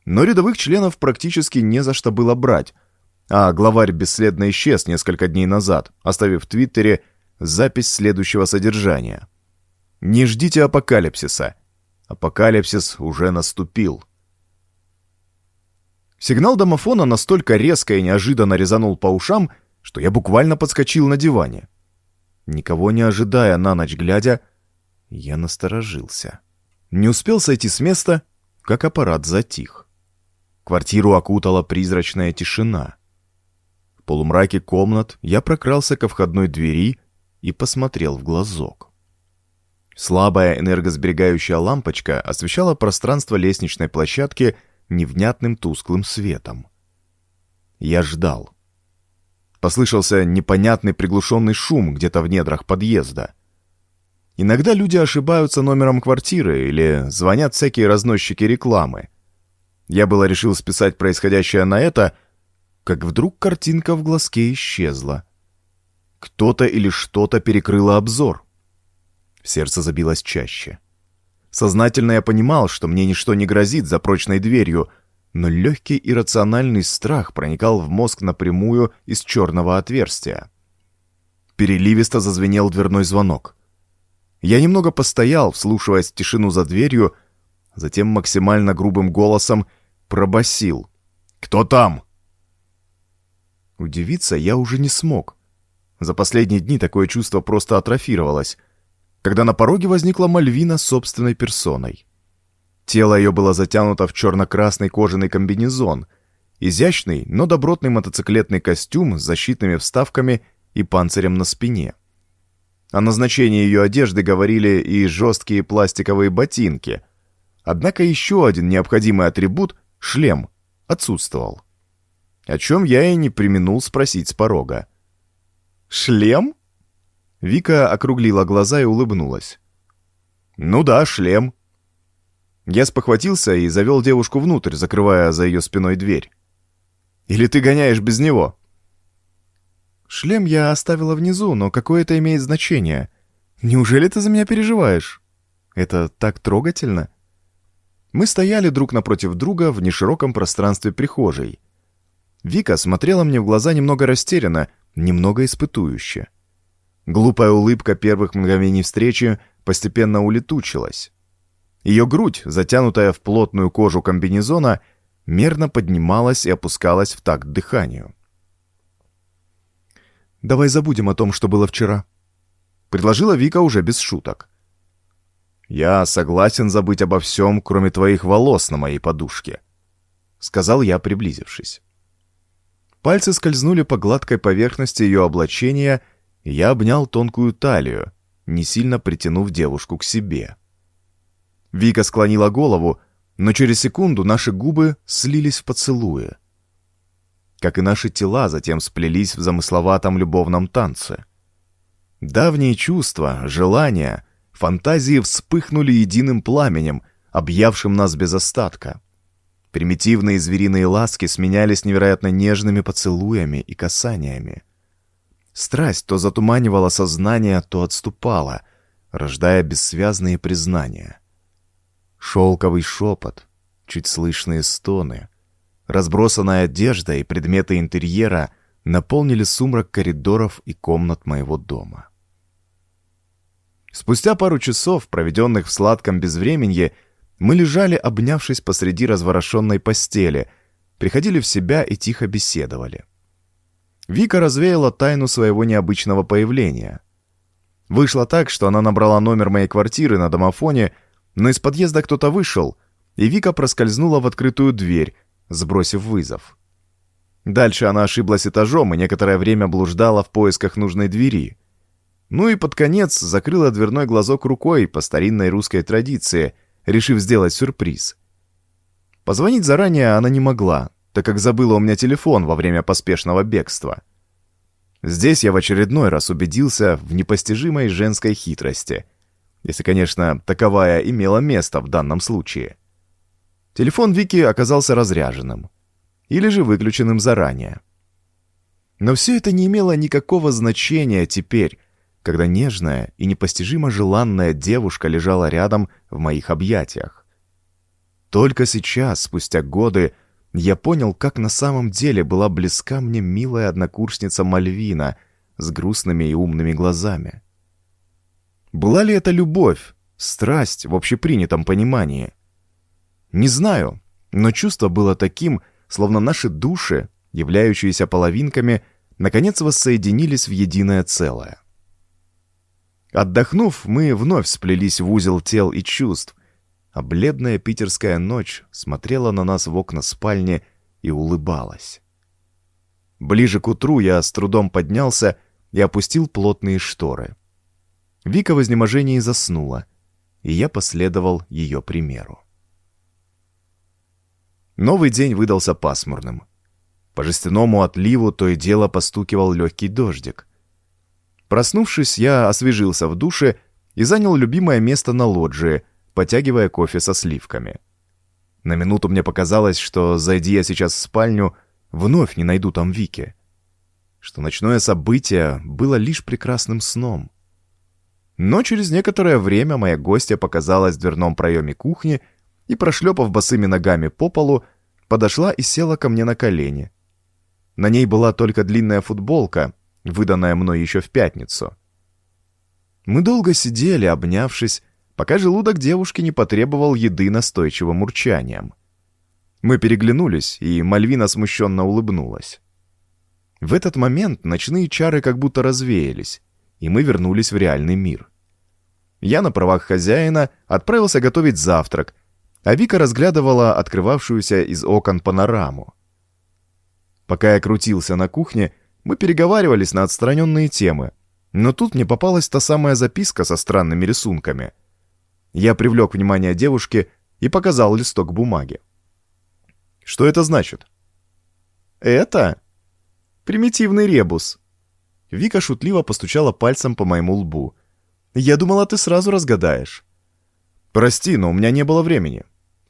но рядовых членов практически не за что было брать, а главарь бесследно исчез несколько дней назад, оставив в Твиттере запись следующего содержания. «Не ждите апокалипсиса. Апокалипсис уже наступил». Сигнал домофона настолько резко и неожиданно резанул по ушам, что я буквально подскочил на диване. Никого не ожидая на ночь глядя, я насторожился. Не успел сойти с места, как аппарат затих. Квартиру окутала призрачная тишина. В полумраке комнат я прокрался ко входной двери и посмотрел в глазок. Слабая энергосберегающая лампочка освещала пространство лестничной площадки невнятным тусклым светом. Я ждал. Послышался непонятный приглушенный шум где-то в недрах подъезда. Иногда люди ошибаются номером квартиры или звонят всякие разносчики рекламы — я было решил списать происходящее на это, как вдруг картинка в глазке исчезла. Кто-то или что-то перекрыло обзор. Сердце забилось чаще. Сознательно я понимал, что мне ничто не грозит за прочной дверью, но легкий иррациональный страх проникал в мозг напрямую из черного отверстия. Переливисто зазвенел дверной звонок. Я немного постоял, вслушиваясь в тишину за дверью, затем максимально грубым голосом пробасил. «Кто там?» Удивиться я уже не смог. За последние дни такое чувство просто атрофировалось, когда на пороге возникла Мальвина собственной персоной. Тело ее было затянуто в черно-красный кожаный комбинезон, изящный, но добротный мотоциклетный костюм с защитными вставками и панцирем на спине. О назначении ее одежды говорили и жесткие пластиковые ботинки, однако еще один необходимый атрибут шлем, отсутствовал. О чем я и не применул спросить с порога. «Шлем?» Вика округлила глаза и улыбнулась. «Ну да, шлем». Я спохватился и завел девушку внутрь, закрывая за ее спиной дверь. «Или ты гоняешь без него?» «Шлем я оставила внизу, но какое это имеет значение? Неужели ты за меня переживаешь? Это так трогательно». Мы стояли друг напротив друга в нешироком пространстве прихожей. Вика смотрела мне в глаза немного растерянно, немного испытующе. Глупая улыбка первых мгновений встречи постепенно улетучилась. Ее грудь, затянутая в плотную кожу комбинезона, мерно поднималась и опускалась в такт дыханию. «Давай забудем о том, что было вчера», — предложила Вика уже без шуток. «Я согласен забыть обо всем, кроме твоих волос на моей подушке», — сказал я, приблизившись. Пальцы скользнули по гладкой поверхности ее облачения, и я обнял тонкую талию, не сильно притянув девушку к себе. Вика склонила голову, но через секунду наши губы слились в поцелуе. Как и наши тела затем сплелись в замысловатом любовном танце. Давние чувства, желания, фантазии вспыхнули единым пламенем, объявшим нас без остатка. Примитивные звериные ласки сменялись невероятно нежными поцелуями и касаниями. Страсть то затуманивала сознание, то отступала, рождая бессвязные признания. Шелковый шепот, чуть слышные стоны, разбросанная одежда и предметы интерьера наполнили сумрак коридоров и комнат моего дома. Спустя пару часов, проведенных в сладком безвременье, мы лежали, обнявшись посреди разворошенной постели, приходили в себя и тихо беседовали. Вика развеяла тайну своего необычного появления. Вышло так, что она набрала номер моей квартиры на домофоне, но из подъезда кто-то вышел, и Вика проскользнула в открытую дверь, сбросив вызов. Дальше она ошиблась этажом и некоторое время блуждала в поисках нужной двери. Ну и под конец закрыла дверной глазок рукой по старинной русской традиции, решив сделать сюрприз. Позвонить заранее она не могла, так как забыла у меня телефон во время поспешного бегства. Здесь я в очередной раз убедился в непостижимой женской хитрости, если, конечно, таковая имела место в данном случае. Телефон Вики оказался разряженным. Или же выключенным заранее. Но все это не имело никакого значения теперь, когда нежная и непостижимо желанная девушка лежала рядом в моих объятиях. Только сейчас, спустя годы, я понял, как на самом деле была близка мне милая однокурсница Мальвина с грустными и умными глазами. Была ли это любовь, страсть в общепринятом понимании? Не знаю, но чувство было таким, словно наши души, являющиеся половинками, наконец воссоединились в единое целое. Отдохнув, мы вновь сплелись в узел тел и чувств, а бледная питерская ночь смотрела на нас в окна спальни и улыбалась. Ближе к утру я с трудом поднялся и опустил плотные шторы. Вика в изнеможении заснула, и я последовал ее примеру. Новый день выдался пасмурным. По жестяному отливу то и дело постукивал легкий дождик. Проснувшись, я освежился в душе и занял любимое место на лоджии, потягивая кофе со сливками. На минуту мне показалось, что, зайди я сейчас в спальню, вновь не найду там Вики. Что ночное событие было лишь прекрасным сном. Но через некоторое время моя гостья показалась в дверном проеме кухни и, прошлепав босыми ногами по полу, подошла и села ко мне на колени. На ней была только длинная футболка, выданная мной еще в пятницу. Мы долго сидели, обнявшись, пока желудок девушки не потребовал еды настойчивым урчанием. Мы переглянулись, и Мальвина смущенно улыбнулась. В этот момент ночные чары как будто развеялись, и мы вернулись в реальный мир. Я на правах хозяина отправился готовить завтрак, а Вика разглядывала открывавшуюся из окон панораму. Пока я крутился на кухне, мы переговаривались на отстраненные темы, но тут мне попалась та самая записка со странными рисунками. Я привлек внимание девушки и показал листок бумаги. «Что это значит?» «Это?» «Примитивный ребус». Вика шутливо постучала пальцем по моему лбу. «Я думала, ты сразу разгадаешь». «Прости, но у меня не было времени.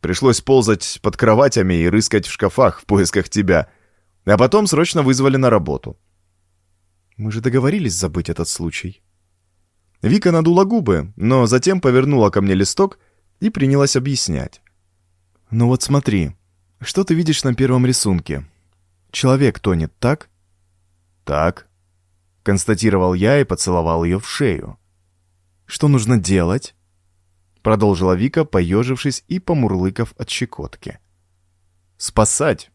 Пришлось ползать под кроватями и рыскать в шкафах в поисках тебя. А потом срочно вызвали на работу. Мы же договорились забыть этот случай. Вика надула губы, но затем повернула ко мне листок и принялась объяснять. «Ну вот смотри, что ты видишь на первом рисунке? Человек тонет, так?» «Так», — констатировал я и поцеловал ее в шею. «Что нужно делать?» Продолжила Вика, поежившись и помурлыков от щекотки. «Спасать!»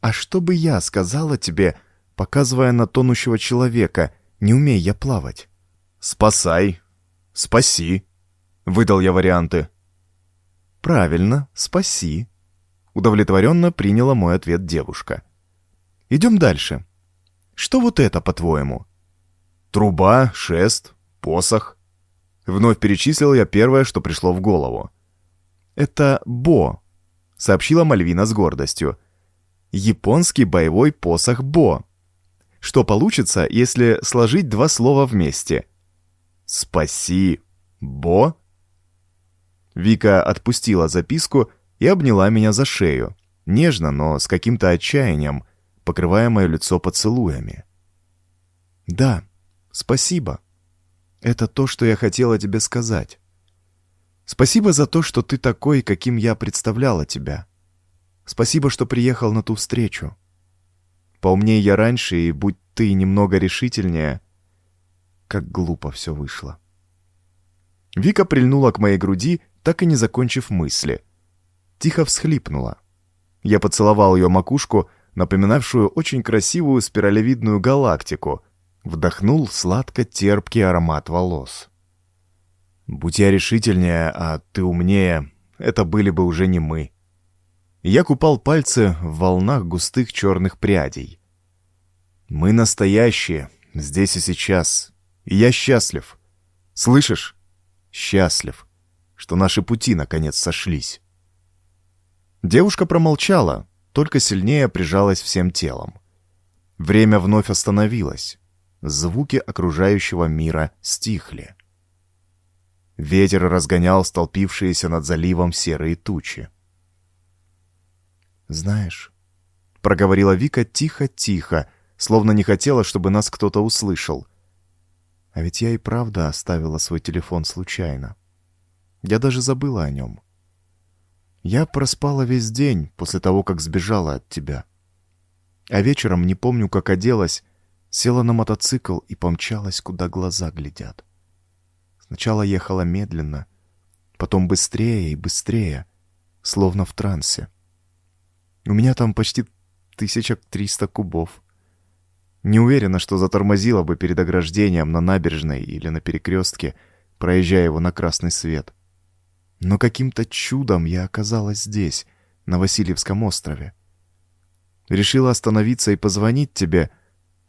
«А что бы я сказала тебе, показывая на тонущего человека, не умея я плавать?» «Спасай! Спаси!» — выдал я варианты. «Правильно, спаси!» — удовлетворенно приняла мой ответ девушка. «Идем дальше. Что вот это, по-твоему?» «Труба, шест, посох», Вновь перечислил я первое, что пришло в голову. «Это Бо», — сообщила Мальвина с гордостью. «Японский боевой посох Бо. Что получится, если сложить два слова вместе? Спаси Бо?» Вика отпустила записку и обняла меня за шею, нежно, но с каким-то отчаянием, покрывая мое лицо поцелуями. «Да, спасибо. Это то, что я хотела тебе сказать. Спасибо за то, что ты такой, каким я представляла тебя. Спасибо, что приехал на ту встречу. Поумнее я раньше, и будь ты немного решительнее, как глупо все вышло». Вика прильнула к моей груди, так и не закончив мысли. Тихо всхлипнула. Я поцеловал ее макушку, напоминавшую очень красивую спиралевидную галактику, вдохнул сладко-терпкий аромат волос. «Будь я решительнее, а ты умнее, это были бы уже не мы». Я купал пальцы в волнах густых черных прядей. «Мы настоящие, здесь и сейчас, и я счастлив. Слышишь? Счастлив, что наши пути наконец сошлись». Девушка промолчала, только сильнее прижалась всем телом. Время вновь остановилось. Звуки окружающего мира стихли. Ветер разгонял столпившиеся над заливом серые тучи. «Знаешь», — проговорила Вика тихо-тихо, словно не хотела, чтобы нас кто-то услышал. «А ведь я и правда оставила свой телефон случайно. Я даже забыла о нем. Я проспала весь день после того, как сбежала от тебя. А вечером, не помню, как оделась, села на мотоцикл и помчалась, куда глаза глядят. Сначала ехала медленно, потом быстрее и быстрее, словно в трансе. У меня там почти тысяча триста кубов. Не уверена, что затормозила бы перед ограждением на набережной или на перекрестке, проезжая его на красный свет. Но каким-то чудом я оказалась здесь, на Васильевском острове. Решила остановиться и позвонить тебе,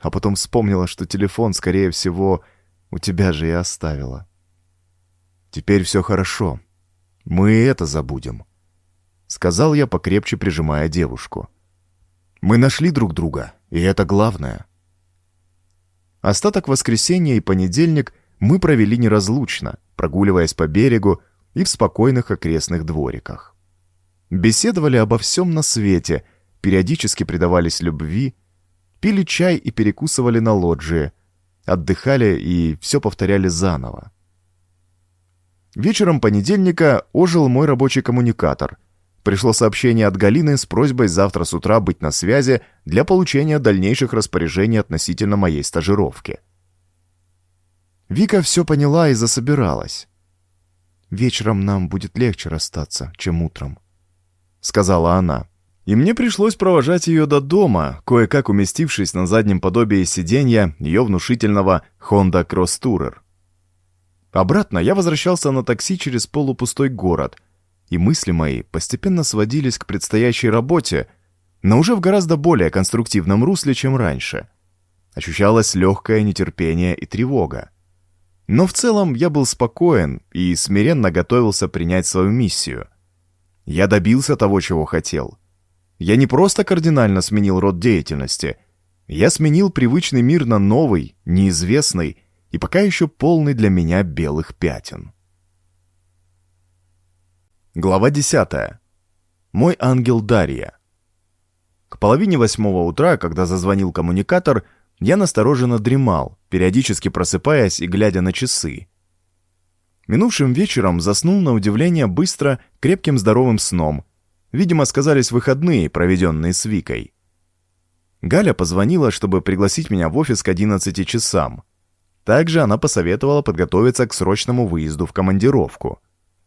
а потом вспомнила, что телефон, скорее всего, у тебя же и оставила. Теперь все хорошо. Мы это забудем. Сказал я, покрепче прижимая девушку. Мы нашли друг друга, и это главное. Остаток воскресенья и понедельник мы провели неразлучно, прогуливаясь по берегу, и в спокойных окрестных двориках. Беседовали обо всем на свете, периодически предавались любви, пили чай и перекусывали на лоджии, отдыхали и все повторяли заново. Вечером понедельника ожил мой рабочий коммуникатор. Пришло сообщение от Галины с просьбой завтра с утра быть на связи для получения дальнейших распоряжений относительно моей стажировки. Вика все поняла и засобиралась. Вечером нам будет легче расстаться, чем утром», — сказала она. И мне пришлось провожать ее до дома, кое-как уместившись на заднем подобии сиденья ее внушительного Honda Cross Tourer. Обратно я возвращался на такси через полупустой город, и мысли мои постепенно сводились к предстоящей работе, но уже в гораздо более конструктивном русле, чем раньше. Ощущалось легкое нетерпение и тревога. Но в целом я был спокоен и смиренно готовился принять свою миссию. Я добился того, чего хотел. Я не просто кардинально сменил род деятельности. Я сменил привычный мир на новый, неизвестный и пока еще полный для меня белых пятен. Глава 10. Мой ангел Дарья. К половине восьмого утра, когда зазвонил коммуникатор, я настороженно дремал, периодически просыпаясь и глядя на часы. Минувшим вечером заснул на удивление быстро, крепким здоровым сном. Видимо, сказались выходные, проведенные с Викой. Галя позвонила, чтобы пригласить меня в офис к 11 часам. Также она посоветовала подготовиться к срочному выезду в командировку.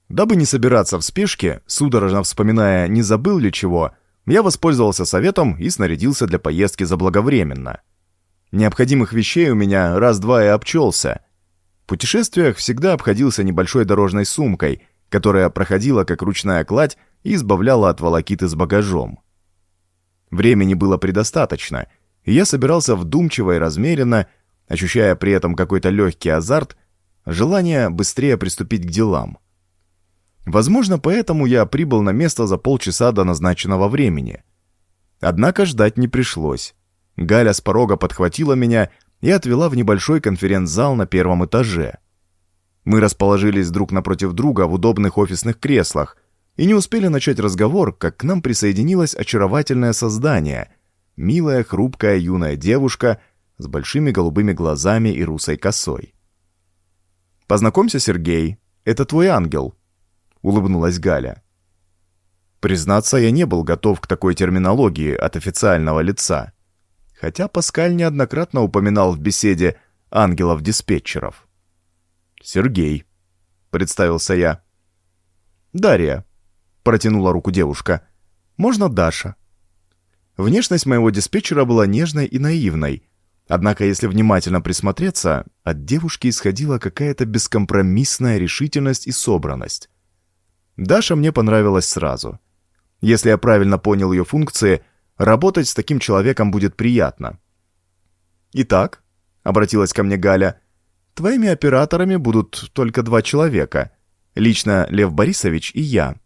Дабы не собираться в спешке, судорожно вспоминая, не забыл ли чего, я воспользовался советом и снарядился для поездки заблаговременно – Необходимых вещей у меня раз-два и обчелся. В путешествиях всегда обходился небольшой дорожной сумкой, которая проходила как ручная кладь и избавляла от волокиты с багажом. Времени было предостаточно, и я собирался вдумчиво и размеренно, ощущая при этом какой-то легкий азарт, желание быстрее приступить к делам. Возможно, поэтому я прибыл на место за полчаса до назначенного времени. Однако ждать не пришлось. Галя с порога подхватила меня и отвела в небольшой конференц-зал на первом этаже. Мы расположились друг напротив друга в удобных офисных креслах и не успели начать разговор, как к нам присоединилось очаровательное создание, милая, хрупкая юная девушка с большими голубыми глазами и русой косой. «Познакомься, Сергей, это твой ангел», — улыбнулась Галя. Признаться, я не был готов к такой терминологии от официального лица, хотя Паскаль неоднократно упоминал в беседе ангелов-диспетчеров. «Сергей», — представился я. «Дарья», — протянула руку девушка. «Можно Даша?» Внешность моего диспетчера была нежной и наивной, однако если внимательно присмотреться, от девушки исходила какая-то бескомпромиссная решительность и собранность. Даша мне понравилась сразу. Если я правильно понял ее функции, работать с таким человеком будет приятно. «Итак», — обратилась ко мне Галя, — «твоими операторами будут только два человека. Лично Лев Борисович и я.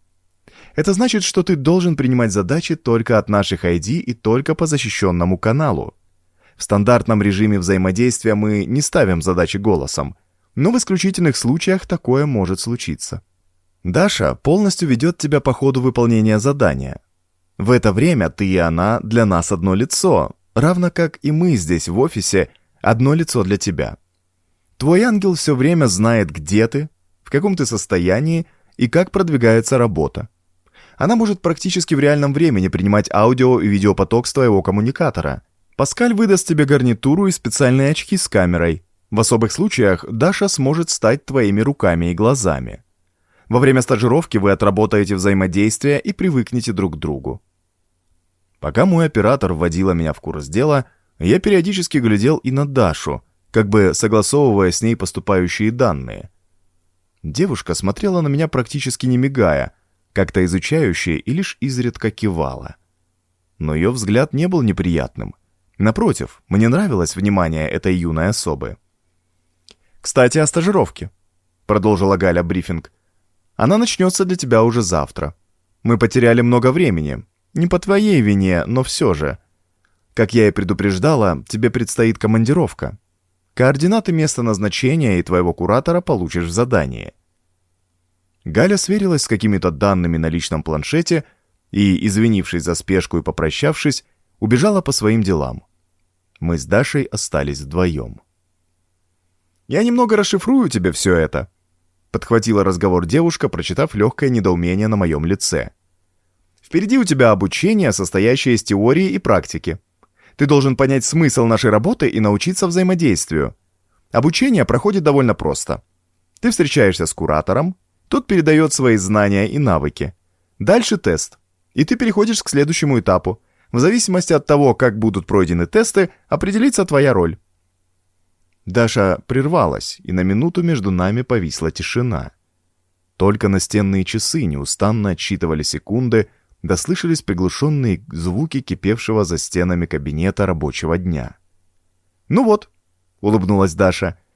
Это значит, что ты должен принимать задачи только от наших ID и только по защищенному каналу. В стандартном режиме взаимодействия мы не ставим задачи голосом, но в исключительных случаях такое может случиться. Даша полностью ведет тебя по ходу выполнения задания. В это время ты и она для нас одно лицо, равно как и мы здесь в офисе одно лицо для тебя. Твой ангел все время знает, где ты, в каком ты состоянии и как продвигается работа. Она может практически в реальном времени принимать аудио и видеопоток с твоего коммуникатора. Паскаль выдаст тебе гарнитуру и специальные очки с камерой. В особых случаях Даша сможет стать твоими руками и глазами. Во время стажировки вы отработаете взаимодействие и привыкнете друг к другу. Пока мой оператор вводила меня в курс дела, я периодически глядел и на Дашу, как бы согласовывая с ней поступающие данные. Девушка смотрела на меня практически не мигая, как-то изучающая и лишь изредка кивала. Но ее взгляд не был неприятным. Напротив, мне нравилось внимание этой юной особы. «Кстати, о стажировке», — продолжила Галя брифинг. Она начнется для тебя уже завтра. Мы потеряли много времени. Не по твоей вине, но все же. Как я и предупреждала, тебе предстоит командировка. Координаты места назначения и твоего куратора получишь в задании. Галя сверилась с какими-то данными на личном планшете и, извинившись за спешку и попрощавшись, убежала по своим делам. Мы с Дашей остались вдвоем. «Я немного расшифрую тебе все это», Подхватила разговор девушка, прочитав легкое недоумение на моем лице. «Впереди у тебя обучение, состоящее из теории и практики. Ты должен понять смысл нашей работы и научиться взаимодействию. Обучение проходит довольно просто. Ты встречаешься с куратором, тот передает свои знания и навыки. Дальше тест, и ты переходишь к следующему этапу. В зависимости от того, как будут пройдены тесты, определится твоя роль. Даша прервалась, и на минуту между нами повисла тишина. Только настенные часы неустанно отсчитывали секунды, дослышались приглушенные звуки кипевшего за стенами кабинета рабочего дня. «Ну вот», — улыбнулась Даша, —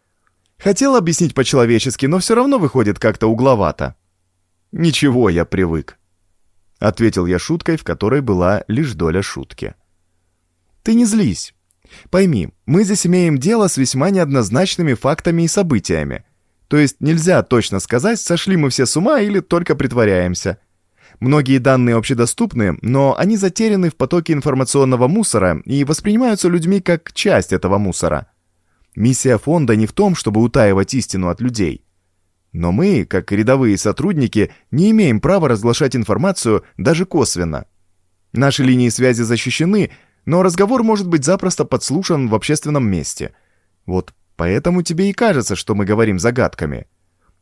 «хотел объяснить по-человечески, но все равно выходит как-то угловато». «Ничего, я привык», — ответил я шуткой, в которой была лишь доля шутки. «Ты не злись. Пойми, мы здесь имеем дело с весьма неоднозначными фактами и событиями. То есть нельзя точно сказать, сошли мы все с ума или только притворяемся. Многие данные общедоступны, но они затеряны в потоке информационного мусора и воспринимаются людьми как часть этого мусора. Миссия фонда не в том, чтобы утаивать истину от людей. Но мы, как рядовые сотрудники, не имеем права разглашать информацию даже косвенно. Наши линии связи защищены, но разговор может быть запросто подслушан в общественном месте. Вот поэтому тебе и кажется, что мы говорим загадками.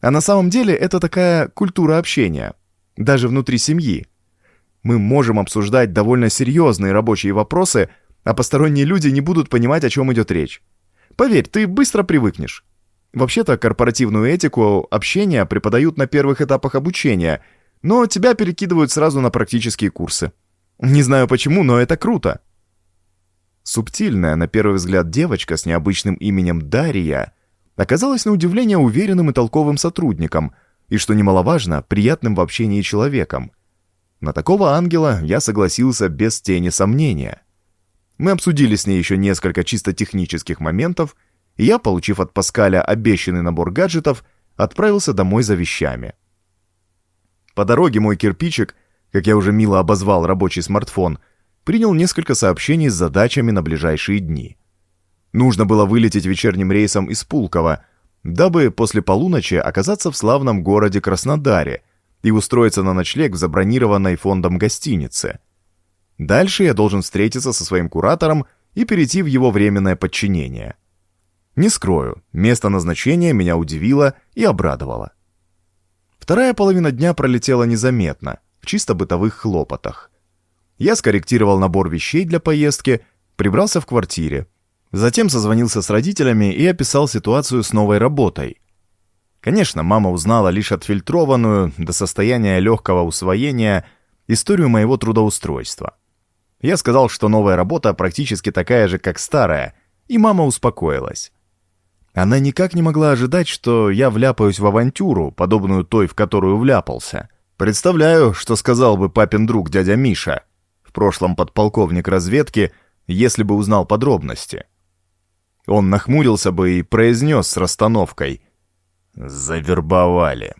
А на самом деле это такая культура общения, даже внутри семьи. Мы можем обсуждать довольно серьезные рабочие вопросы, а посторонние люди не будут понимать, о чем идет речь. Поверь, ты быстро привыкнешь. Вообще-то корпоративную этику общения преподают на первых этапах обучения, но тебя перекидывают сразу на практические курсы. Не знаю почему, но это круто. Субтильная, на первый взгляд, девочка с необычным именем Дарья оказалась на удивление уверенным и толковым сотрудником, и, что немаловажно, приятным в общении человеком. На такого ангела я согласился без тени сомнения. Мы обсудили с ней еще несколько чисто технических моментов, и я, получив от Паскаля обещанный набор гаджетов, отправился домой за вещами. По дороге мой кирпичик, как я уже мило обозвал рабочий смартфон, принял несколько сообщений с задачами на ближайшие дни. Нужно было вылететь вечерним рейсом из Пулково, дабы после полуночи оказаться в славном городе Краснодаре и устроиться на ночлег в забронированной фондом гостинице. Дальше я должен встретиться со своим куратором и перейти в его временное подчинение. Не скрою, место назначения меня удивило и обрадовало. Вторая половина дня пролетела незаметно, в чисто бытовых хлопотах. Я скорректировал набор вещей для поездки, прибрался в квартире, Затем созвонился с родителями и описал ситуацию с новой работой. Конечно, мама узнала лишь отфильтрованную, до состояния легкого усвоения, историю моего трудоустройства. Я сказал, что новая работа практически такая же, как старая, и мама успокоилась. Она никак не могла ожидать, что я вляпаюсь в авантюру, подобную той, в которую вляпался. Представляю, что сказал бы папин друг дядя Миша, в прошлом подполковник разведки, если бы узнал подробности. Он нахмурился бы и произнес с расстановкой «Завербовали».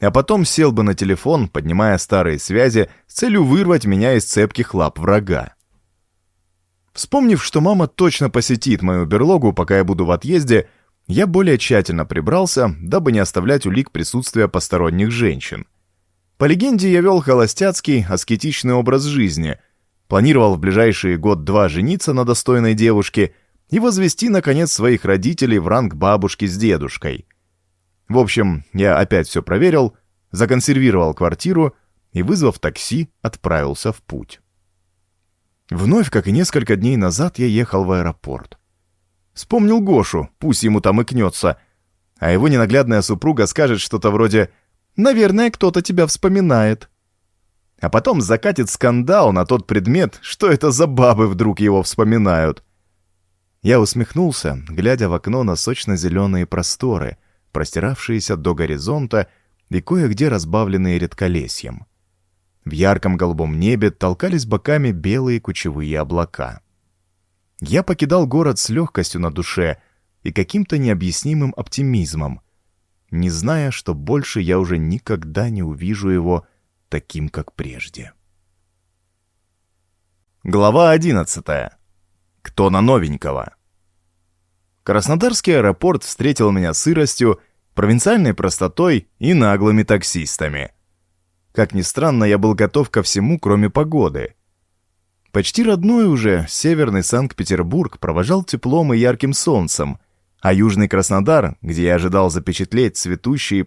А потом сел бы на телефон, поднимая старые связи, с целью вырвать меня из цепких лап врага. Вспомнив, что мама точно посетит мою берлогу, пока я буду в отъезде, я более тщательно прибрался, дабы не оставлять улик присутствия посторонних женщин. По легенде, я вел холостяцкий, аскетичный образ жизни, планировал в ближайшие год-два жениться на достойной девушке и возвести, наконец, своих родителей в ранг бабушки с дедушкой. В общем, я опять все проверил, законсервировал квартиру и, вызвав такси, отправился в путь. Вновь, как и несколько дней назад, я ехал в аэропорт. Вспомнил Гошу, пусть ему там и кнется, а его ненаглядная супруга скажет что-то вроде «Наверное, кто-то тебя вспоминает». А потом закатит скандал на тот предмет, что это за бабы вдруг его вспоминают. Я усмехнулся, глядя в окно на сочно-зеленые просторы, простиравшиеся до горизонта и кое-где разбавленные редколесьем. В ярком голубом небе толкались боками белые кучевые облака. Я покидал город с легкостью на душе и каким-то необъяснимым оптимизмом, не зная, что больше я уже никогда не увижу его таким, как прежде. Глава одиннадцатая. Кто на новенького? Краснодарский аэропорт встретил меня сыростью, провинциальной простотой и наглыми таксистами. Как ни странно, я был готов ко всему, кроме погоды. Почти родной уже северный Санкт-Петербург провожал теплом и ярким солнцем, а южный Краснодар, где я ожидал запечатлеть цветущие